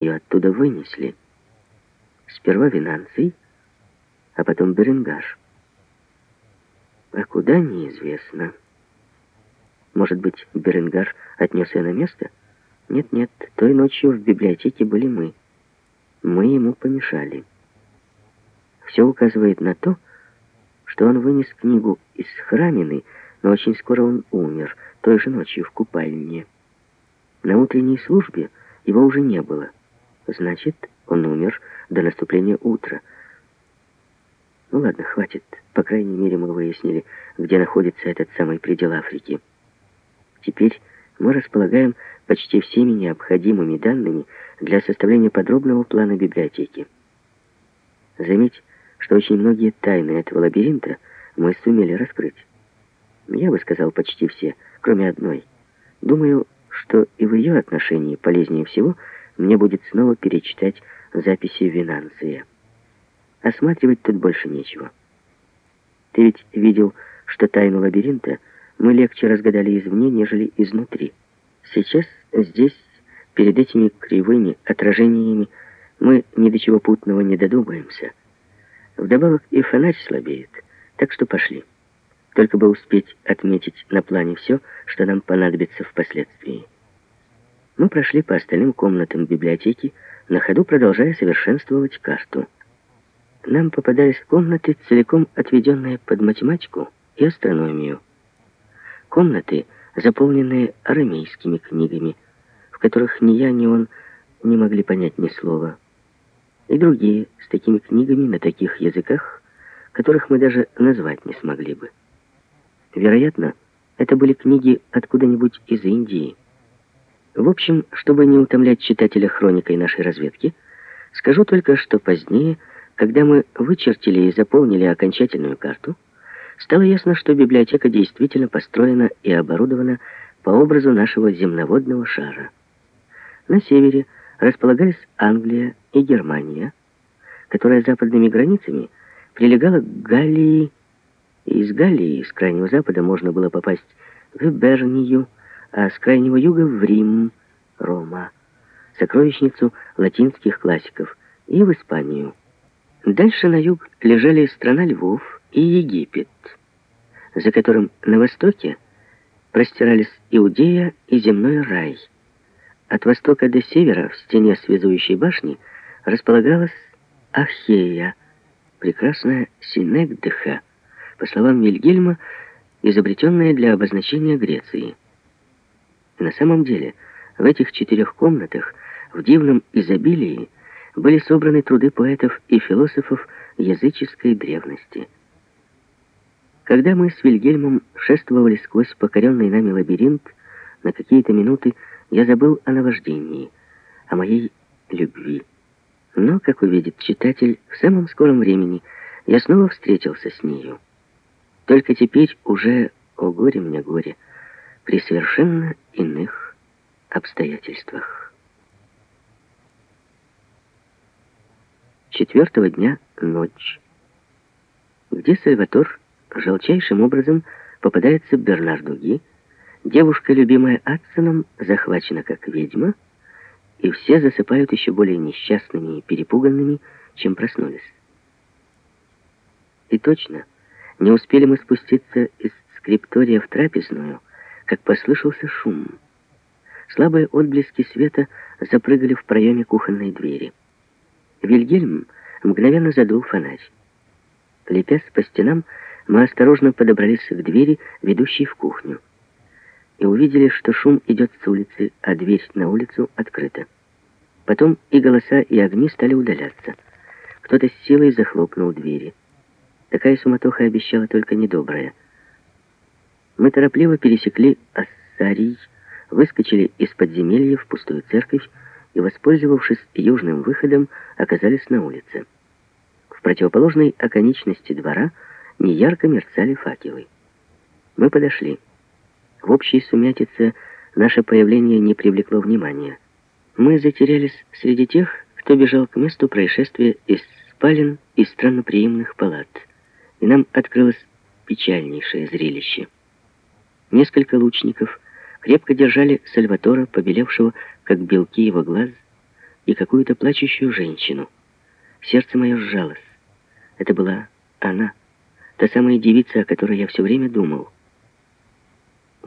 ее оттуда вынесли. Сперва Винанций, а потом Беренгаш. А куда, неизвестно. Может быть, Беренгар отнес ее на место? Нет-нет, той ночью в библиотеке были мы. Мы ему помешали. Все указывает на то, что он вынес книгу из храмины, но очень скоро он умер, той же ночью в купальне. На утренней службе его уже не было. Значит, он умер до наступления утра. Ну ладно, хватит. По крайней мере, мы выяснили, где находится этот самый предел Африки. Теперь мы располагаем почти всеми необходимыми данными для составления подробного плана библиотеки. Заметь, что очень многие тайны этого лабиринта мы сумели раскрыть. Я бы сказал почти все, кроме одной. Думаю, что и в ее отношении полезнее всего мне будет снова перечитать записи Винанция. Осматривать тут больше нечего. Ты ведь видел, что тайну лабиринта мы легче разгадали извне, нежели изнутри. Сейчас здесь, перед этими кривыми отражениями, мы ни до чего путного не додумаемся. Вдобавок и фонарь слабеет, так что пошли. Только бы успеть отметить на плане все, что нам понадобится впоследствии. Мы прошли по остальным комнатам библиотеки, на ходу продолжая совершенствовать карту. Нам попадались комнаты, целиком отведенные под математику и астрономию. Комнаты, заполненные арамейскими книгами, в которых ни я, ни он не могли понять ни слова. И другие с такими книгами на таких языках, которых мы даже назвать не смогли бы. Вероятно, это были книги откуда-нибудь из Индии. В общем, чтобы не утомлять читателя хроникой нашей разведки, скажу только, что позднее, когда мы вычертили и заполнили окончательную карту, стало ясно, что библиотека действительно построена и оборудована по образу нашего земноводного шара. На севере располагались Англия и Германия, которая западными границами прилегала к Галлии из Галлии, с крайнего запада, можно было попасть в Бернию, а с крайнего юга в Рим, Рома, сокровищницу латинских классиков, и в Испанию. Дальше на юг лежали страна Львов и Египет, за которым на востоке простирались Иудея и земной рай. От востока до севера в стене связующей башни располагалась Ахея, прекрасная Синегдеха, по словам Вильгельма, изобретенная для обозначения Греции. На самом деле, в этих четырех комнатах в дивном изобилии были собраны труды поэтов и философов языческой древности. Когда мы с Вильгельмом шествовали сквозь покоренный нами лабиринт, на какие-то минуты я забыл о наваждении, о моей любви. Но, как увидит читатель, в самом скором времени я снова встретился с нею. Только теперь уже, о горе мне горе, при совершенно иных обстоятельствах. Четвертого дня ночь, где Сальватор желчайшим образом попадается Бернарду Ги, девушка, любимая Атсоном, захвачена как ведьма, и все засыпают еще более несчастными и перепуганными, чем проснулись. И точно, не успели мы спуститься из скриптория в трапезную, как послышался шум. Слабые отблески света запрыгали в проеме кухонной двери. Вильгельм мгновенно задул фонарь. Лепясь по стенам, мы осторожно подобрались к двери, ведущей в кухню, и увидели, что шум идет с улицы, а дверь на улицу открыта. Потом и голоса, и огни стали удаляться. Кто-то с силой захлопнул двери. Такая суматоха обещала только недоброе. Мы торопливо пересекли Ассарий, выскочили из подземелья в пустую церковь и, воспользовавшись южным выходом, оказались на улице. В противоположной оконечности двора неярко мерцали факелы. Мы подошли. В общей сумятице наше появление не привлекло внимания. Мы затерялись среди тех, кто бежал к месту происшествия из спален и странноприимных палат и нам открылось печальнейшее зрелище. Несколько лучников крепко держали Сальватора, побелевшего, как белки его глаз, и какую-то плачущую женщину. Сердце мое сжалось. Это была она, та самая девица, о которой я все время думал.